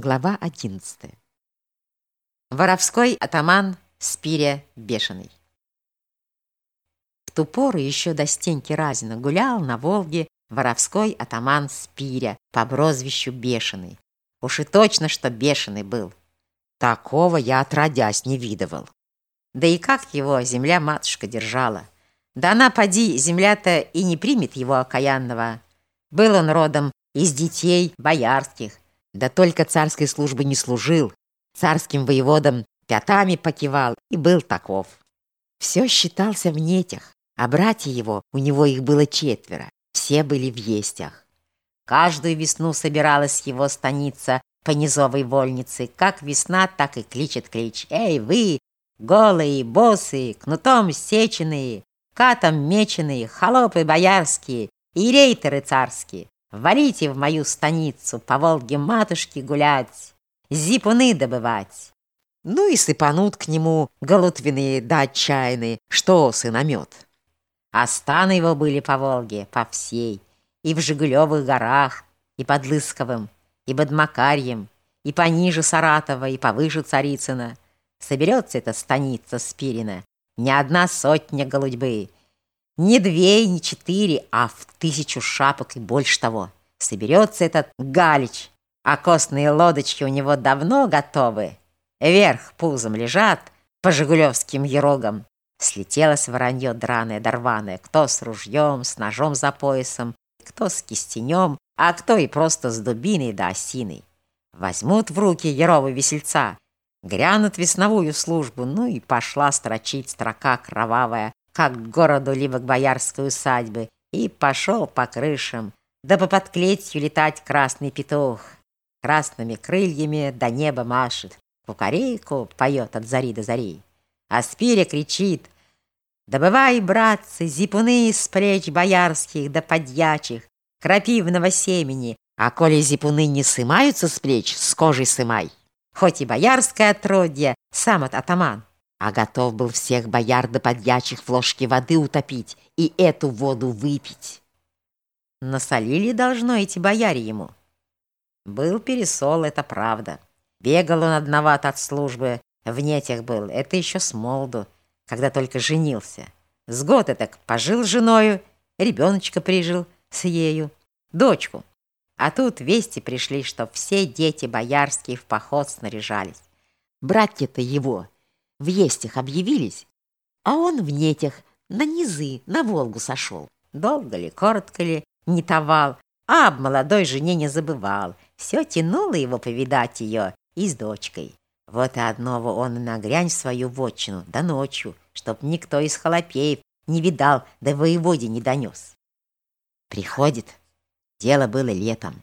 Глава 11. Воровской атаман Спиря Бешеный. В ту пору еще до Стеньки Разина гулял на Волге воровской атаман Спиря по прозвищу Бешеный. Уж и точно, что Бешеный был. Такого я отродясь не видывал. Да и как его земля-матушка держала. Да она, поди, земля-то и не примет его окаянного. Был он родом из детей боярских, да только царской службы не служил, царским воеводам пятами покивал и был таков. Все считался в нетях, а братья его, у него их было четверо, все были в естях. Каждую весну собиралась его станица по низовой вольнице. Как весна, так и кличет клич. «Эй, вы, голые, босые, кнутом сеченые, катом меченые, холопы боярские и рейтеры царские, Валите в мою станицу по Волге матушки гулять, зипуны добывать. Ну и сыпанут к нему голутвенные да отчаянные, что сыномет. А станы его были по Волге, по всей, и в Жигулевых горах, и под Лысковым, и под Макарьем, и пониже Саратова, и повыше Царицына. Соберется эта станица Спирина, не одна сотня голудьбы, не две, не четыре, а в тысячу шапок и больше того. Соберется этот галич, а костные лодочки у него давно готовы. Вверх пузом лежат по жигулевским ерогам. Слетелось воронье драное дорваное, кто с ружьем, с ножом за поясом, кто с кистенем, а кто и просто с дубиной да осиной. Возьмут в руки яровы весельца, грянут весновую службу, ну и пошла строчить строка кровавая как к городу, либо к боярской усадьбе, и пошел по крышам, да по подклетью летать красный петух. Красными крыльями до неба машет, кукарейку поет от зари до зари. А Спиря кричит «Добывай, братцы, зипуны с плеч боярских да подьячих, крапивного семени, а коли зипуны не сымаются с плеч, с кожей сымай. Хоть и боярское отродье, сам от атаман, а готов был всех бояр до подьячих в ложке воды утопить и эту воду выпить. Насолили должно эти бояре ему. Был пересол, это правда. Бегал он одноват от службы, в нетях был, это еще с молоду, когда только женился. С года так пожил с женою, ребеночка прижил с ею, дочку. А тут вести пришли, что все дети боярские в поход снаряжались. Братья-то его в естях объявились, а он в нетях на низы, на Волгу сошел. Долго ли, коротко ли, не тавал, а об молодой жене не забывал. Все тянуло его повидать ее и с дочкой. Вот и одного он нагрянь в свою вотчину, да ночью, чтоб никто из холопеев не видал, да воеводе не донес. Приходит, дело было летом.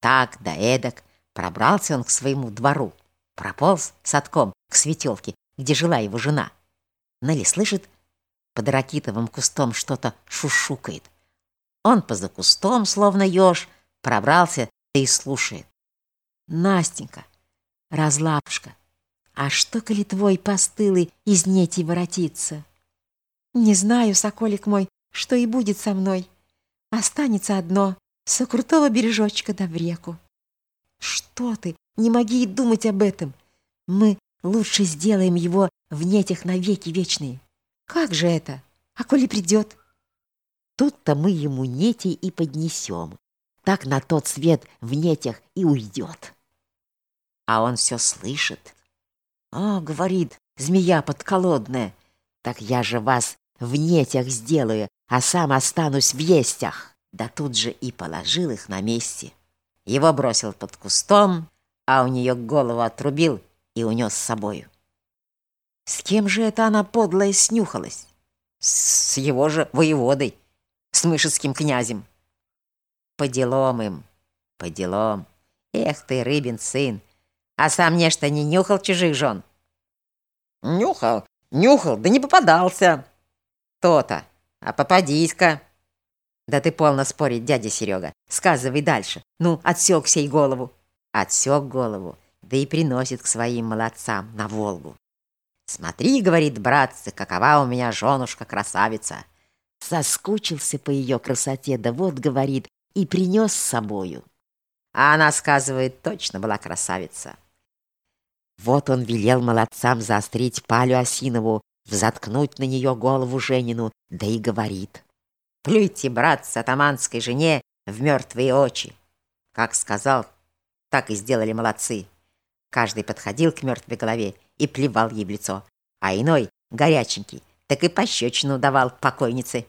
Так да эдак пробрался он к своему двору, прополз садком к светелке где жила его жена. Нелли слышит, под ракитовым кустом что-то шушукает. Он поза кустом, словно еж, пробрался и слушает. «Настенька, разлапушка, а что, коли твой постылый из нети воротится?» «Не знаю, соколик мой, что и будет со мной. Останется одно — со крутого бережочка да в реку». «Что ты? Не моги и думать об этом. Мы Лучше сделаем его в нетях навеки вечные. Как же это? А коли придет? Тут-то мы ему нети и поднесем. Так на тот свет в нетях и уйдет. А он все слышит. О, говорит, змея подколодная, так я же вас в нетях сделаю, а сам останусь в естях. Да тут же и положил их на месте. Его бросил под кустом, а у нее голову отрубил и унес с собою. С кем же это она подлая снюхалась? С его же воеводой, с мышецким князем. По делам им, по делам. Эх ты, рыбин сын, а сам нечто не нюхал чужих жен? Нюхал, нюхал, да не попадался. То-то, а попадись-ка. Да ты полно спорить, дядя Серега. Сказывай дальше. Ну, отсек сей голову. Отсек голову да и приносит к своим молодцам на Волгу. «Смотри, — говорит братцы, — какова у меня женушка-красавица!» Соскучился по ее красоте, да вот, говорит, и принес с собою. А она, сказывает, точно была красавица. Вот он велел молодцам заострить палю Осинову, взаткнуть на нее голову Женину, да и говорит. «Плюйте, брат, с атаманской жене в мертвые очи!» Как сказал, так и сделали молодцы. Каждый подходил к мертвой голове и плевал ей в лицо, а иной, горяченький, так и пощечину давал покойнице.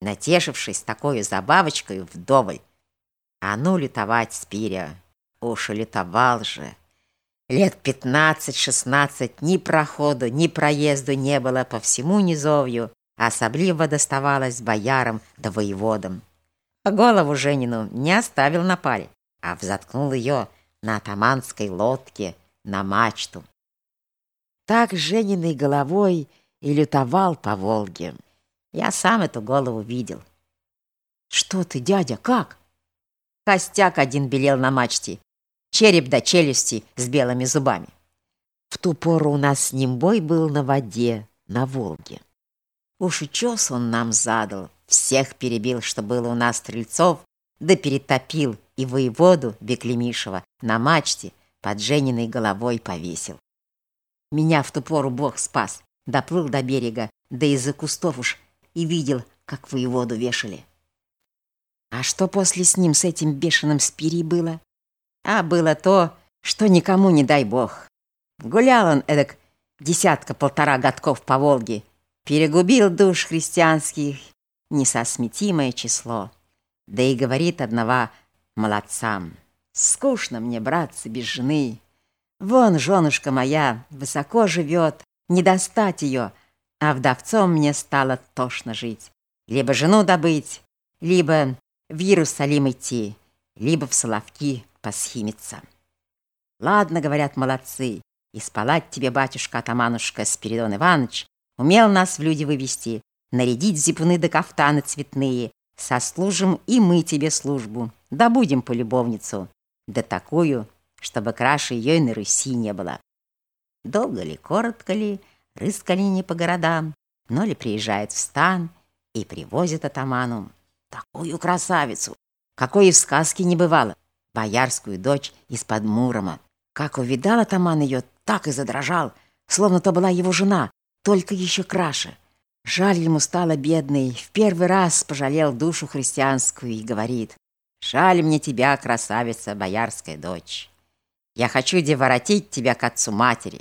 Натешившись такой забавочкой вдоволь, а ну лютовать Спиря, уж и лютовал же. Лет пятнадцать-шестнадцать ни проходу, ни проезду не было по всему низовью, особливо доставалось боярам да воеводам. Голову Женину не оставил на паре, а взаткнул ее на атаманской лодке на мачту. Так Жениной головой и лютовал по Волге. Я сам эту голову видел. Что ты, дядя, как? Костяк один белел на мачте, череп до челюсти с белыми зубами. В ту пору у нас с ним бой был на воде, на Волге. Уж и чес он нам задал, всех перебил, что было у нас стрельцов, да перетопил и воеводу Беклемишева на мачте под Жениной головой повесил. Меня в ту пору Бог спас, доплыл до берега, да из-за кустов уж и видел, как воеводу вешали. А что после с ним, с этим бешеным спири было? А было то, что никому не дай бог. Гулял он эдак десятка-полтора годков по Волге, перегубил душ христианских несосметимое число. Да и говорит одного молодцам. Скучно мне, братцы, без жены. Вон женушка моя высоко живет, не достать ее, а вдовцом мне стало тошно жить. Либо жену добыть, либо в Иерусалим идти, либо в Соловки посхимиться. Ладно, говорят молодцы, и спалать тебе, батюшка-атаманушка Спиридон Иванович, умел нас в люди вывести, нарядить зипуны да кафтаны цветные, сослужим и мы тебе службу, да будем полюбовницу, да такую, чтобы краше ее и на Руси не было. Долго ли, коротко ли, рыскали не по городам, но ли приезжает в стан и привозит атаману такую красавицу, какой и в сказке не бывало, боярскую дочь из-под Мурома. Как увидал атаман ее, так и задрожал, словно то была его жена, только еще краше. Жаль ему стало бедной, в первый раз пожалел душу христианскую и говорит, «Жаль мне тебя, красавица, боярская дочь. Я хочу де воротить тебя к отцу матери.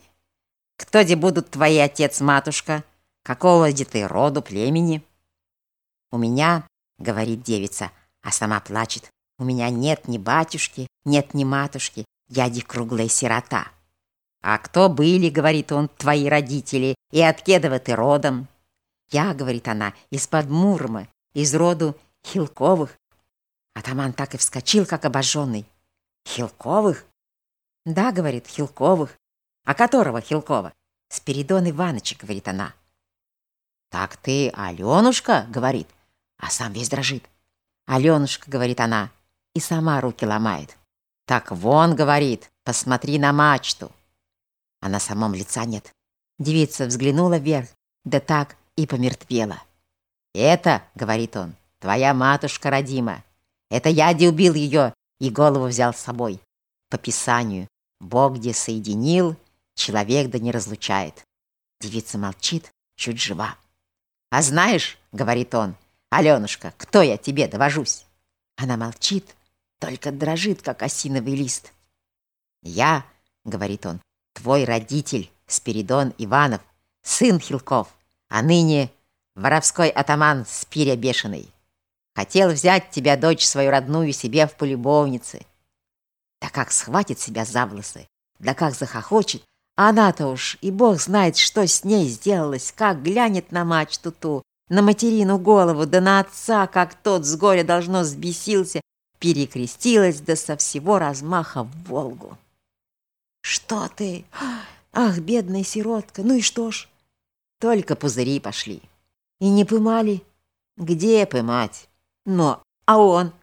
Кто де будут твои отец-матушка? Какого де ты роду, племени?» «У меня, — говорит девица, а сама плачет, — у меня нет ни батюшки, нет ни матушки, я де круглая сирота». «А кто были, — говорит он, — твои родители, и от ты родом?» «Я, — говорит она, — из-под Мурма, из роду Хилковых». Атаман так и вскочил, как обожженный. «Хилковых?» «Да, — говорит, — Хилковых». «А которого Хилкова?» «Спиридон Иванович», — говорит она. «Так ты Аленушка?» — говорит, а сам весь дрожит. «Аленушка», — говорит она, и сама руки ломает. «Так вон», — говорит, — «посмотри на мачту». А на самом лица нет. Девица взглянула вверх, да так и помертвела. «Это, — говорит он, — твоя матушка родима. Это я де убил ее и голову взял с собой. По Писанию, Бог где соединил, человек да не разлучает. Девица молчит, чуть жива. «А знаешь, — говорит он, — Аленушка, кто я тебе довожусь?» Она молчит, только дрожит, как осиновый лист. «Я, — говорит он, — твой родитель, Спиридон Иванов, сын Хилков, а ныне воровской атаман Спиря Бешеный. Хотел взять тебя, дочь свою родную, себе в полюбовнице. Да как схватит себя за волосы, да как захохочет, а она-то уж, и бог знает, что с ней сделалось, как глянет на мачту ту, на материну голову, да на отца, как тот с горя должно сбесился, перекрестилась, да со всего размаха в Волгу. «Что ты? Ах, бедная сиротка, ну и что ж?» Только пузыри пошли. И не пымали? Где пымать? Но, а он?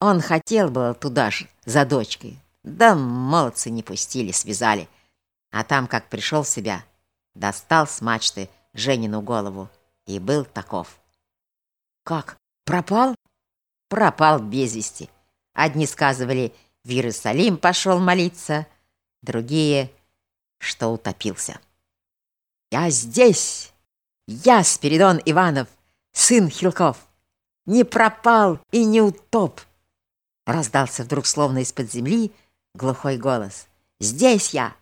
Он хотел было туда же, за дочкой. Да молодцы не пустили, связали. А там, как пришел в себя, достал с мачты Женину голову и был таков. Как? Пропал? Пропал без вести. Одни сказывали, в Иерусалим пошел молиться, другие, что утопился. «Я здесь! Я Спиридон Иванов, сын Хилков! Не пропал и не утоп!» Раздался вдруг, словно из-под земли, глухой голос. «Здесь я!»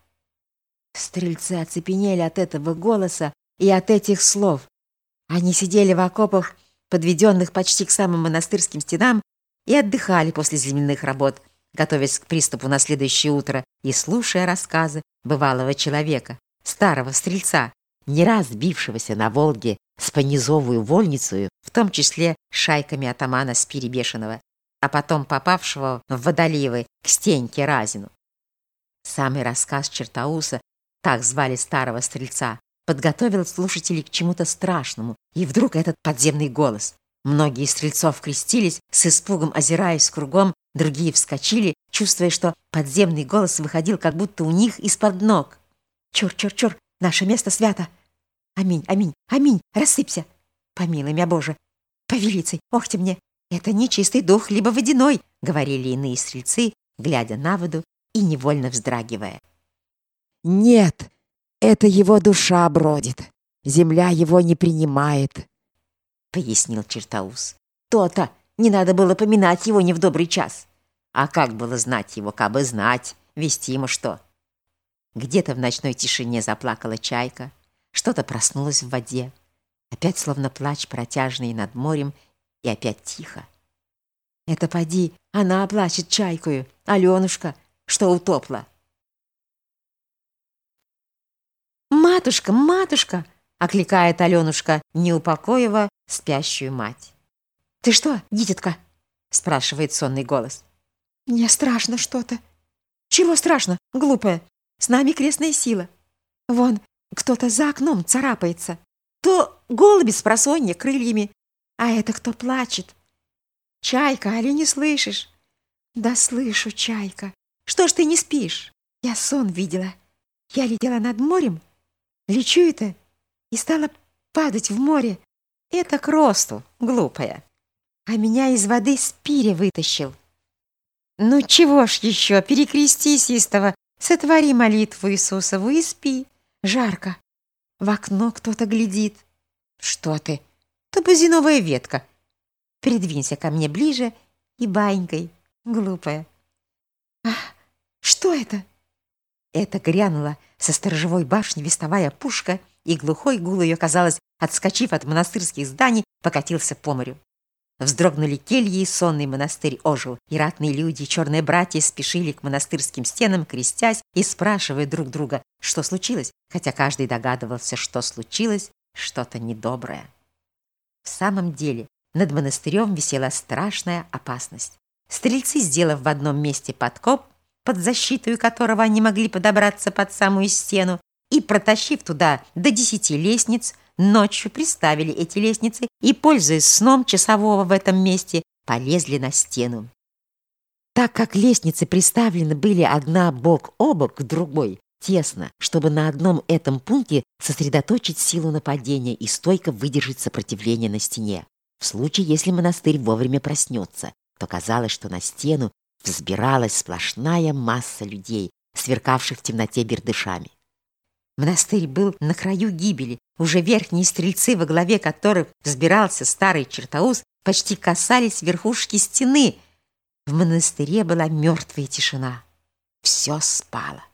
Стрельцы оцепенели от этого голоса и от этих слов. Они сидели в окопах, подведенных почти к самым монастырским стенам, и отдыхали после земляных работ, готовясь к приступу на следующее утро и слушая рассказы бывалого человека, старого стрельца, не раз бившегося на Волге с понизовую вольницу, в том числе шайками атамана Спири Бешеного, а потом попавшего в Водоливы к Стеньке Разину. Самый рассказ Чертауса, так звали старого стрельца, подготовил слушателей к чему-то страшному, и вдруг этот подземный голос. Многие стрельцов крестились, с испугом озираясь кругом, другие вскочили, чувствуя, что подземный голос выходил как будто у них из-под ног. «Чур, чур, чур, наше место свято! Аминь, аминь, аминь, рассыпься! Помилуй меня, Боже! Повелицей, охте мне! Это не чистый дух, либо водяной!» — говорили иные стрельцы, глядя на воду и невольно вздрагивая. «Нет, это его душа бродит, земля его не принимает», — пояснил Чертаус. «То-то! Не надо было поминать его не в добрый час. А как было знать его, кабы знать, вести ему что?» Где-то в ночной тишине заплакала чайка, что-то проснулось в воде. Опять словно плач протяжный над морем, и опять тихо. «Это поди, она оплачет чайкою, Аленушка, что утопла!» «Матушка, матушка!» окликает Аленушка Неупокоева спящую мать. «Ты что, дитятка?» спрашивает сонный голос. «Мне страшно что-то». «Чего страшно, глупая? С нами крестная сила. Вон, кто-то за окном царапается. То голуби с просонья крыльями, а это кто плачет. Чайка, али не слышишь?» «Да слышу, чайка. Что ж ты не спишь? Я сон видела. Я летела над морем. Лечу это и стала падать в море. Это к росту, глупая. А меня из воды спири вытащил. Ну чего ж еще, перекрестись истово, сотвори молитву Иисусову и спи. Жарко. В окно кто-то глядит. Что ты? То бузиновая ветка. Придвинься ко мне ближе и банькой, глупая. Ах, что это? Это грянула со сторожевой башни вестовая пушка и глухой гул ее, казалось, отскочив от монастырских зданий, покатился по морю. Вздрогнули кельи, и сонный монастырь ожил, и ратные люди, черные братья спешили к монастырским стенам, крестясь и спрашивая друг друга, что случилось, хотя каждый догадывался, что случилось что-то недоброе. В самом деле, над монастырем висела страшная опасность. Стрельцы, сделав в одном месте подкоп, под защиту которого они могли подобраться под самую стену, и, протащив туда до десяти лестниц, ночью приставили эти лестницы и, пользуясь сном часового в этом месте, полезли на стену. Так как лестницы приставлены были одна бок о бок к другой, тесно, чтобы на одном этом пункте сосредоточить силу нападения и стойко выдержать сопротивление на стене. В случае, если монастырь вовремя проснется, то казалось, что на стену взбиралась сплошная масса людей, сверкавших в темноте бердышами. Монастырь был на краю гибели. Уже верхние стрельцы, во главе которых взбирался старый чертоус, почти касались верхушки стены. В монастыре была мертвая тишина. Все спало.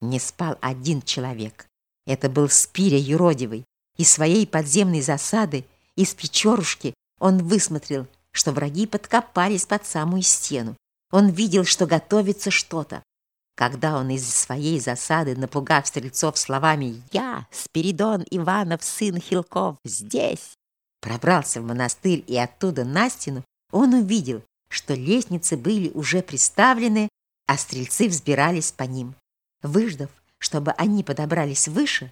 Не спал один человек. Это был Спиря Юродивый. Из своей подземной засады, из печерушки, он высмотрел, что враги подкопались под самую стену. Он видел, что готовится что-то. Когда он из своей засады, напугав стрельцов словами «Я, Спиридон Иванов, сын Хилков, здесь!» пробрался в монастырь и оттуда на стену, он увидел, что лестницы были уже приставлены, а стрельцы взбирались по ним. Выждав, чтобы они подобрались выше,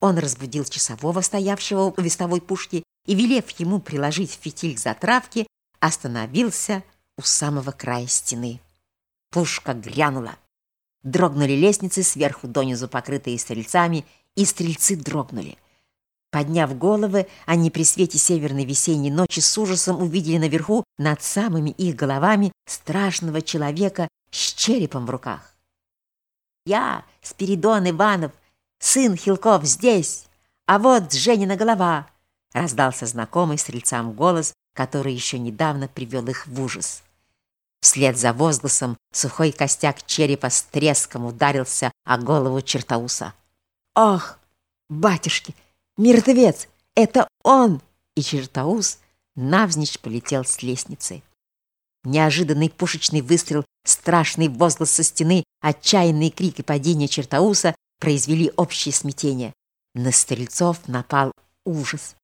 он разбудил часового, стоявшего у вестовой пушки, и, велев ему приложить фитиль к затравке, остановился у самого края стены. Пушка грянула. Дрогнули лестницы, сверху донизу покрытые стрельцами, и стрельцы дрогнули. Подняв головы, они при свете северной весенней ночи с ужасом увидели наверху, над самыми их головами, страшного человека с черепом в руках. «Я, Спиридон Иванов, сын Хилков, здесь, а вот Женина голова!» раздался знакомый стрельцам голос, который еще недавно привел их в ужас. Вслед за возгласом сухой костяк черепа с треском ударился о голову Чертауса. «Ох, батюшки!» Мертвец! Это он!» И Чертаус навзничь полетел с лестницы. Неожиданный пушечный выстрел, страшный возглас со стены, отчаянный крик и падение Чертауса произвели общее смятение. На стрельцов напал ужас.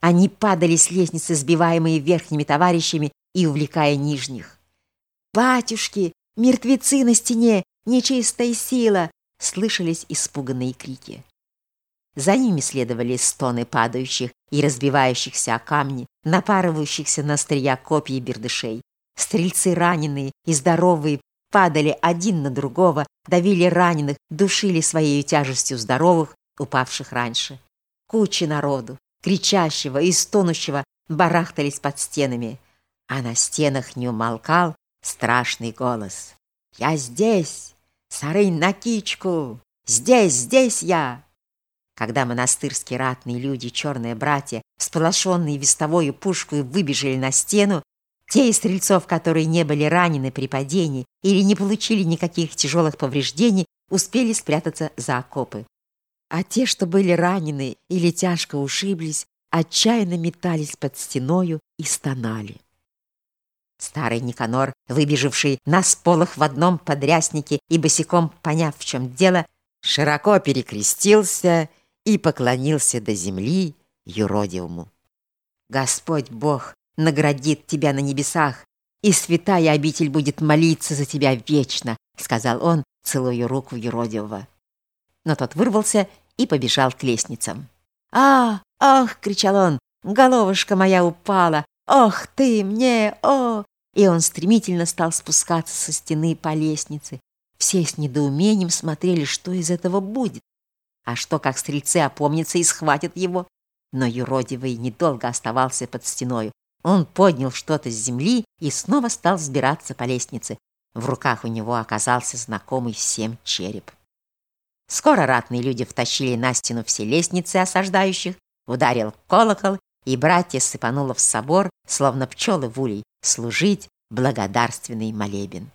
Они падали с лестницы, сбиваемые верхними товарищами и увлекая нижних. «Батюшки! Мертвецы на стене! Нечистая сила!» Слышались испуганные крики. За ними следовали стоны падающих и разбивающихся о камни, напарывающихся на острия копий бердышей. Стрельцы раненые и здоровые падали один на другого, давили раненых, душили своей тяжестью здоровых, упавших раньше. Кучи народу, кричащего и стонущего, барахтались под стенами, а на стенах не умолкал страшный голос. «Я здесь! Сарынь на кичку! Здесь, здесь я!» Когда монастырские ратные люди, черные братья, сполошенные вестовою пушкой, выбежали на стену, те из стрельцов, которые не были ранены при падении или не получили никаких тяжелых повреждений, успели спрятаться за окопы. А те, что были ранены или тяжко ушиблись, отчаянно метались под стеною и стонали. Старый Никанор, выбежавший на сполох в одном подряснике и босиком поняв, в чем дело, широко перекрестился и поклонился до земли юродивому. «Господь Бог наградит тебя на небесах, и святая обитель будет молиться за тебя вечно», сказал он, целуя руку юродивого. Но тот вырвался и побежал к лестницам. «А, ах!» — кричал он. «Головушка моя упала! Ох ты мне! О!» И он стремительно стал спускаться со стены по лестнице. Все с недоумением смотрели, что из этого будет. А что, как стрельцы опомнятся и схватят его? Но юродивый недолго оставался под стеной. Он поднял что-то с земли и снова стал взбираться по лестнице. В руках у него оказался знакомый всем череп. Скоро ратные люди втащили на стену все лестницы осаждающих, ударил колокол, и братья сыпануло в собор, словно пчелы в улей, служить благодарственный молебен.